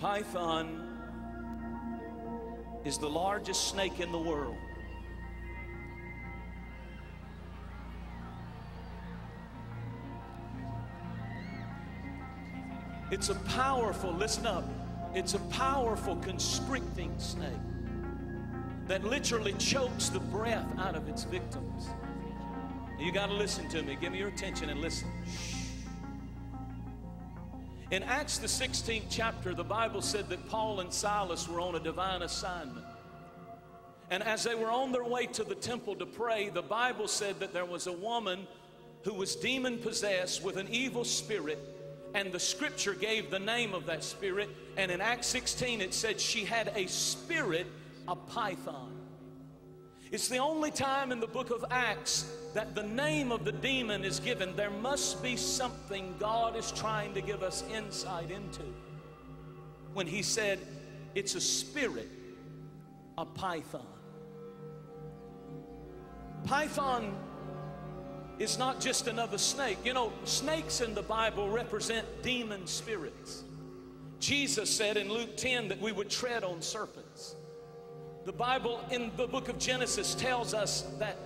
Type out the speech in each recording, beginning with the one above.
python is the largest snake in the world. It's a powerful, listen up, it's a powerful constricting snake that literally chokes the breath out of its victims. You got to listen to me. Give me your attention and listen. Shh. In Acts, the 16th chapter, the Bible said that Paul and Silas were on a divine assignment. And as they were on their way to the temple to pray, the Bible said that there was a woman who was demon possessed with an evil spirit and the scripture gave the name of that spirit. And in Acts 16, it said she had a spirit a python. It's the only time in the book of Acts that the name of the demon is given. There must be something God is trying to give us insight into. When He said, It's a spirit, a python. Python is not just another snake. You know, snakes in the Bible represent demon spirits. Jesus said in Luke 10 that we would tread on serpents. The Bible in the book of Genesis tells us that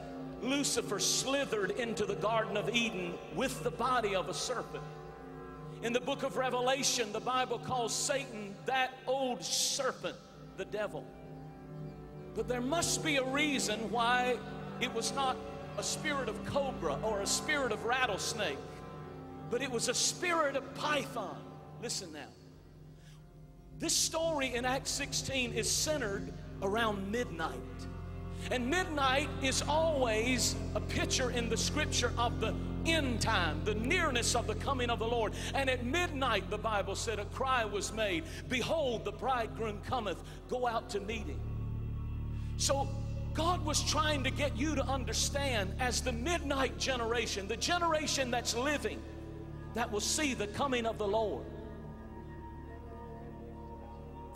Lucifer slithered into the Garden of Eden with the body of a serpent. In the book of Revelation, the Bible calls Satan that old serpent, the devil. But there must be a reason why it was not a spirit of cobra or a spirit of rattlesnake, but it was a spirit of python. Listen now. This story in Acts 16 is centered around midnight. And midnight is always a picture in the scripture of the end time, the nearness of the coming of the Lord. And at midnight, the Bible said, a cry was made Behold, the bridegroom cometh, go out to meet him. So God was trying to get you to understand as the midnight generation, the generation that's living, that will see the coming of the Lord.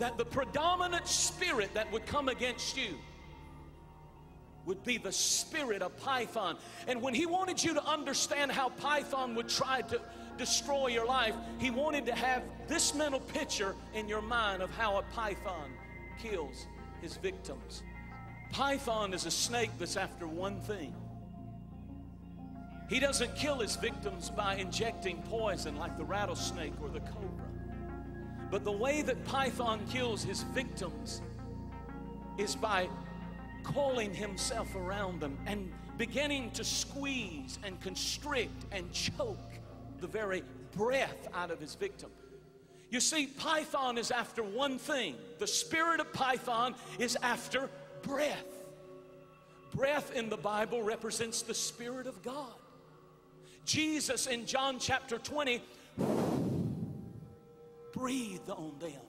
That the predominant spirit that would come against you would be the spirit of Python. And when he wanted you to understand how Python would try to destroy your life, he wanted to have this mental picture in your mind of how a python kills his victims. Python is a snake that's after one thing. He doesn't kill his victims by injecting poison like the rattlesnake or the cobra. But the way that Python kills his victims is by coiling himself around them and beginning to squeeze and constrict and choke the very breath out of his victim. You see, Python is after one thing. The spirit of Python is after breath. Breath in the Bible represents the Spirit of God. Jesus in John chapter 20 breathed on them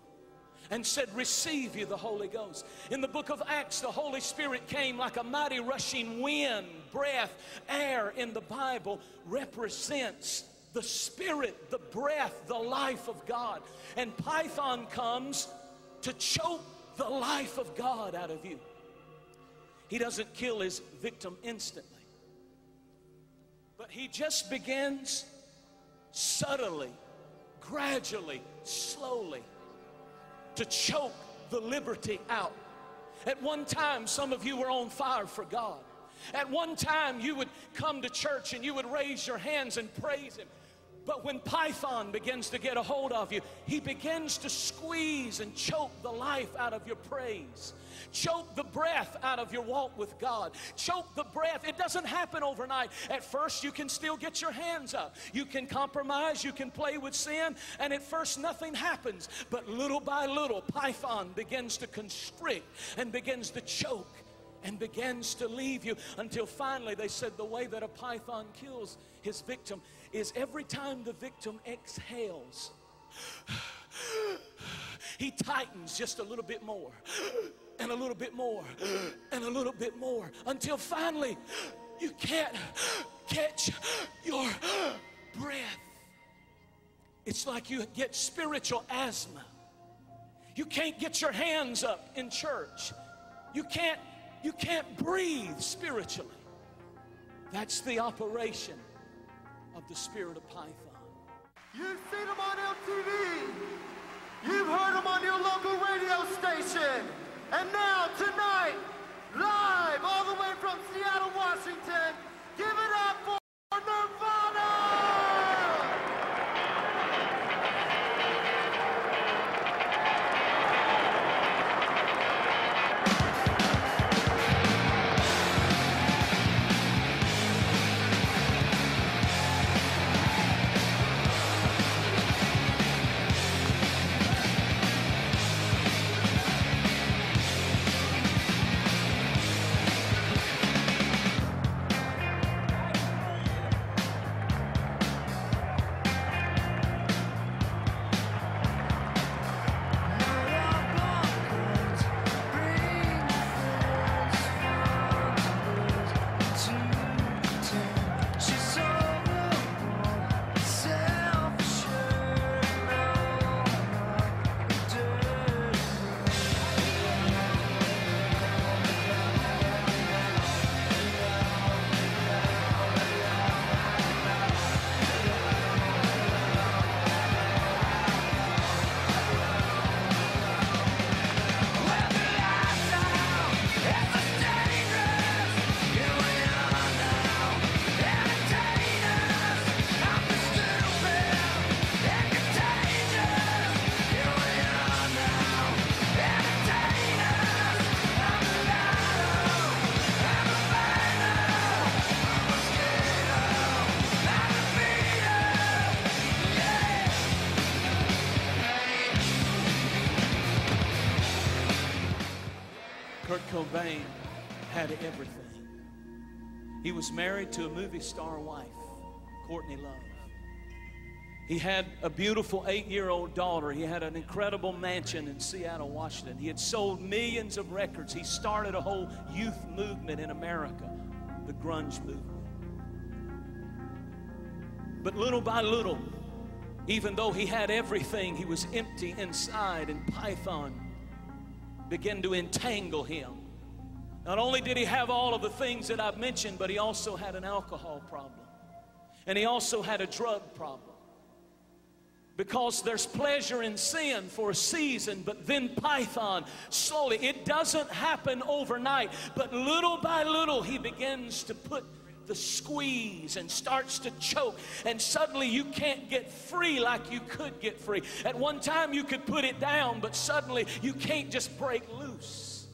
and said, Receive you the Holy Ghost. In the book of Acts, the Holy Spirit came like a mighty rushing wind, breath, air in the Bible represents the Spirit, the breath, the life of God. And Python comes to choke the life of God out of you. He doesn't kill his victim instantly, but he just begins subtly, gradually, slowly to choke the liberty out. At one time, some of you were on fire for God. At one time, you would come to church and you would raise your hands and praise Him. But when Python begins to get a hold of you, he begins to squeeze and choke the life out of your praise. Choke the breath out of your walk with God. Choke the breath. It doesn't happen overnight. At first, you can still get your hands up. You can compromise. You can play with sin. And at first, nothing happens. But little by little, Python begins to constrict and begins to choke and begins to leave you until finally they said the way that a python kills his victim is every time the victim exhales, he tightens just a little bit more and a little bit more and a little bit more until finally you can't catch your breath. It's like you get spiritual asthma. You can't get your hands up in church. You can't you can't breathe spiritually. That's the operation of the spirit of Python. You've seen them on MTV. You've heard them on your local radio station. And now, tonight, live all the way from Seattle, Washington, give it up for. Kurt Cobain had everything. He was married to a movie star wife, Courtney Love. He had a beautiful eight year old daughter. He had an incredible mansion in Seattle, Washington. He had sold millions of records. He started a whole youth movement in America, the grunge movement. But little by little, even though he had everything, he was empty inside, and Python began to entangle him. Not only did he have all of the things that I've mentioned, but he also had an alcohol problem. And he also had a drug problem. Because there's pleasure in sin for a season, but then Python slowly, it doesn't happen overnight, but little by little he begins to put the squeeze and starts to choke, and suddenly you can't get free like you could get free. At one time you could put it down, but suddenly you can't just break loose.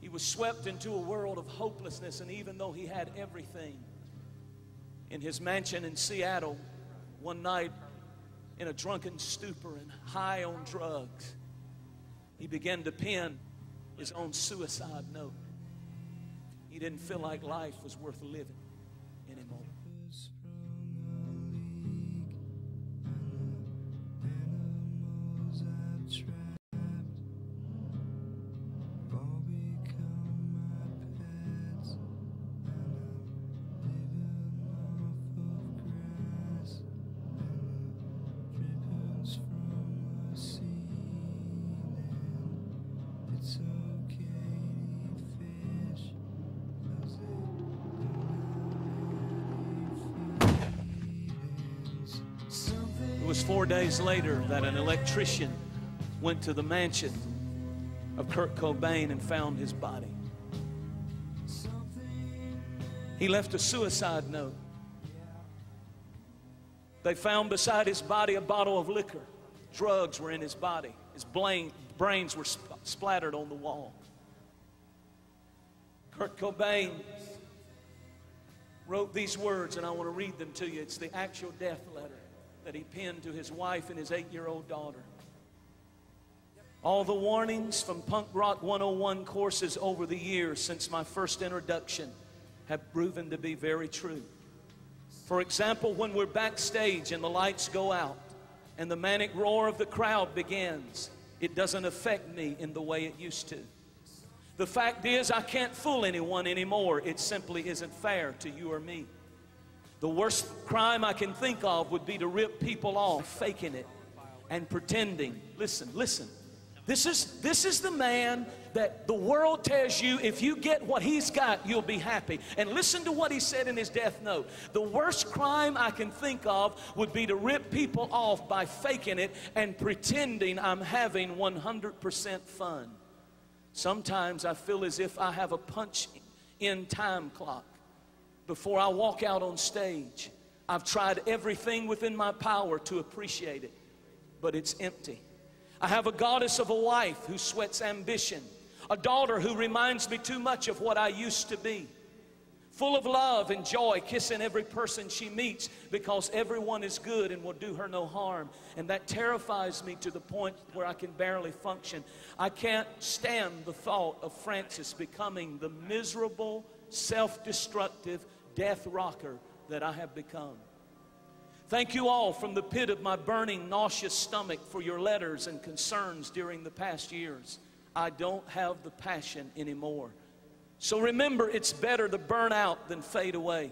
He was swept into a world of hopelessness, and even though he had everything in his mansion in Seattle, one night in a drunken stupor and high on drugs, he began to pen his own suicide note. He didn't feel like life was worth living anymore. Four days later that an electrician went to the mansion of Kurt Cobain and found his body. He left a suicide note. They found beside his body a bottle of liquor. Drugs were in his body. His brain, brains were sp- splattered on the wall. Kurt Cobain wrote these words, and I want to read them to you. It's the actual death letter that he penned to his wife and his eight year old daughter. All the warnings from Punk Rock 101 courses over the years since my first introduction have proven to be very true. For example, when we're backstage and the lights go out and the manic roar of the crowd begins, it doesn't affect me in the way it used to. The fact is, I can't fool anyone anymore. It simply isn't fair to you or me. The worst crime I can think of would be to rip people off, faking it and pretending. Listen, listen. This is, this is the man that the world tells you if you get what he's got, you'll be happy. And listen to what he said in his death note. The worst crime I can think of would be to rip people off by faking it and pretending I'm having 100% fun. Sometimes I feel as if I have a punch in time clock. Before I walk out on stage, I've tried everything within my power to appreciate it, but it's empty. I have a goddess of a wife who sweats ambition, a daughter who reminds me too much of what I used to be full of love and joy, kissing every person she meets because everyone is good and will do her no harm. And that terrifies me to the point where I can barely function. I can't stand the thought of Frances becoming the miserable, self destructive death rocker that I have become. Thank you all from the pit of my burning, nauseous stomach for your letters and concerns during the past years. I don't have the passion anymore. So remember, it's better to burn out than fade away.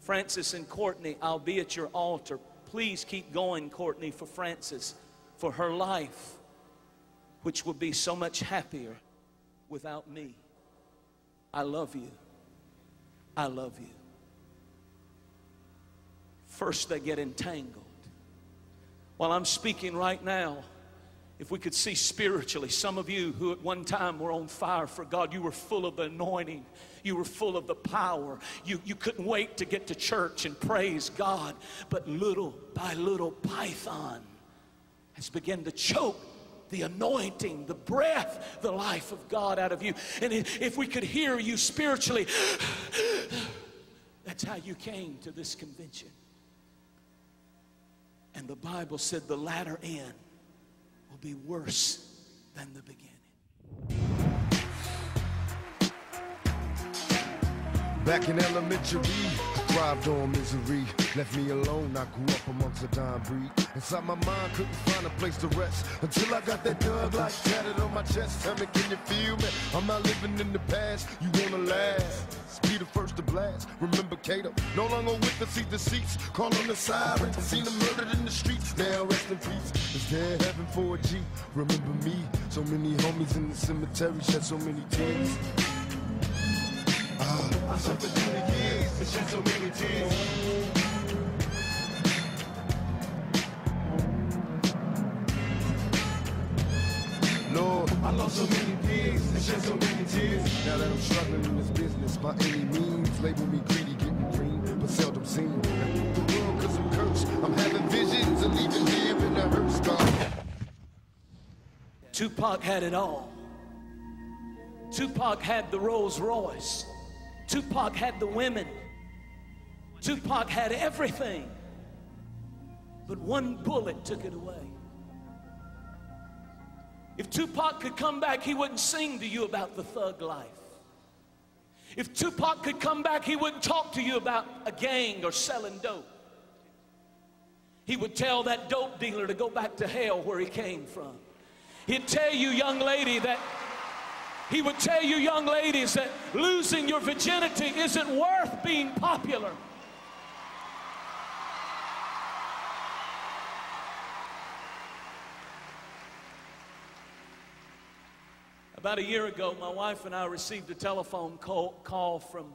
Frances and Courtney, I'll be at your altar. Please keep going, Courtney, for Frances, for her life, which will be so much happier without me. I love you. I love you. First, they get entangled. While I'm speaking right now, if we could see spiritually, some of you who at one time were on fire for God, you were full of the anointing, you were full of the power. You, you couldn't wait to get to church and praise God. But little by little, Python has begun to choke the anointing, the breath, the life of God out of you. And if we could hear you spiritually, that's how you came to this convention. And the Bible said the latter end will be worse than the beginning. Back in elementary, thrived on misery. Left me alone, I grew up amongst a dying breed. Inside my mind, couldn't find a place to rest. Until I got that dog like tatted on my chest. Tell me, can you feel me? I'm not living in the past, you wanna last. Be the first to blast. Remember Kato, no longer with the seat the seats. Call on the sirens, seen them murdered in the streets. Now rest in peace. Is there heaven for a G? Remember me? So many homies in the cemetery shed so many tears. Ah, I suffered the years shed so many tears. Lord, I lost so many peers and shed so many tears. Now that I'm struggling in this business by any means, label me greedy, getting green, but seldom seen. Tupac had it all. Tupac had the Rolls Royce. Tupac had the women. Tupac had everything. But one bullet took it away. If Tupac could come back, he wouldn't sing to you about the thug life. If Tupac could come back, he wouldn't talk to you about a gang or selling dope. He would tell that dope dealer to go back to hell where he came from. He'd tell you, young lady, that he would tell you, young ladies, that losing your virginity isn't worth being popular. About a year ago, my wife and I received a telephone call, call from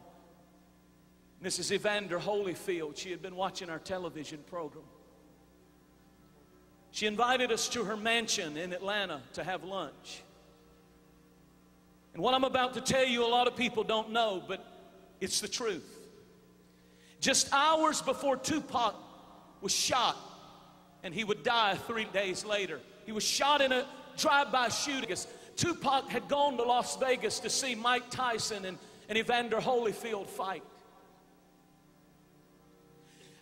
Mrs. Evander Holyfield. She had been watching our television program. She invited us to her mansion in Atlanta to have lunch. And what I'm about to tell you, a lot of people don't know, but it's the truth. Just hours before Tupac was shot, and he would die three days later, he was shot in a drive by shooting. Tupac had gone to Las Vegas to see Mike Tyson and, and Evander Holyfield fight.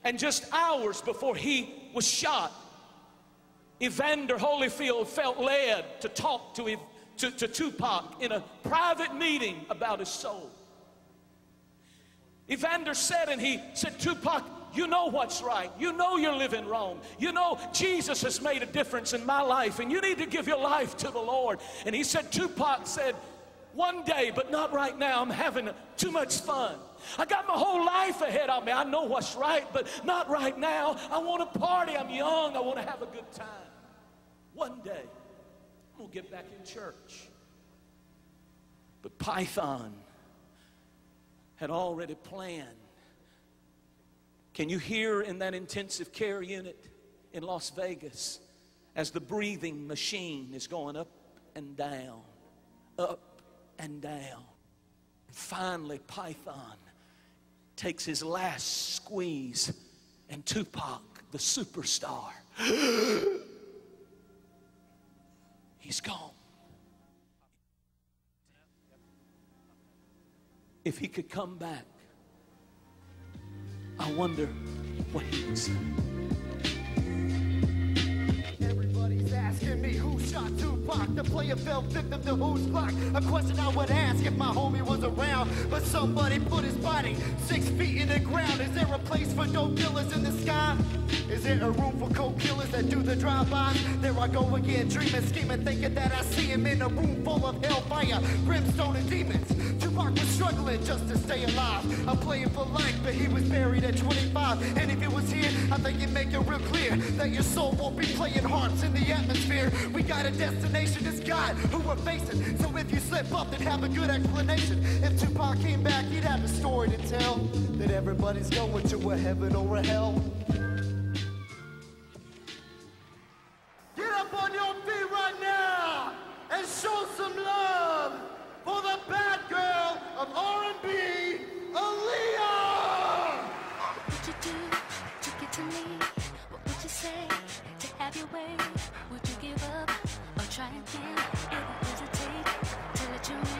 And just hours before he was shot, Evander Holyfield felt led to talk to, to, to Tupac in a private meeting about his soul. Evander said, and he said, Tupac, you know what's right. You know you're living wrong. You know Jesus has made a difference in my life, and you need to give your life to the Lord. And he said, Tupac said, one day, but not right now. I'm having too much fun. I got my whole life ahead of me. I know what's right, but not right now. I want to party. I'm young. I want to have a good time. One day, I'm going to get back in church. But Python had already planned. Can you hear in that intensive care unit in Las Vegas as the breathing machine is going up and down, up and down. Finally, Python takes his last squeeze, and Tupac, the superstar, he's gone. If he could come back, I wonder what he would say. Everybody's asking me who shot Tupac. The player fell victim to whose block. A question I would ask if my homie was around. But somebody put his body six feet in the ground. Is there a place for dope dealers in the sky? Is there a room for coke killers that do the drive-bys? There I go again, dreaming, scheming, thinking that I see him in a room full of hellfire, brimstone and demons. Tupac was struggling just to stay alive. I'm playing for life, but he was buried at 25. And if he was here, I think you make it real clear that your soul won't be playing harps in the atmosphere. We got a destination, it's God who we're facing. So if you slip up, then have a good explanation. If Tupac came back, he'd have a story to tell. That everybody's going to a heaven or a hell.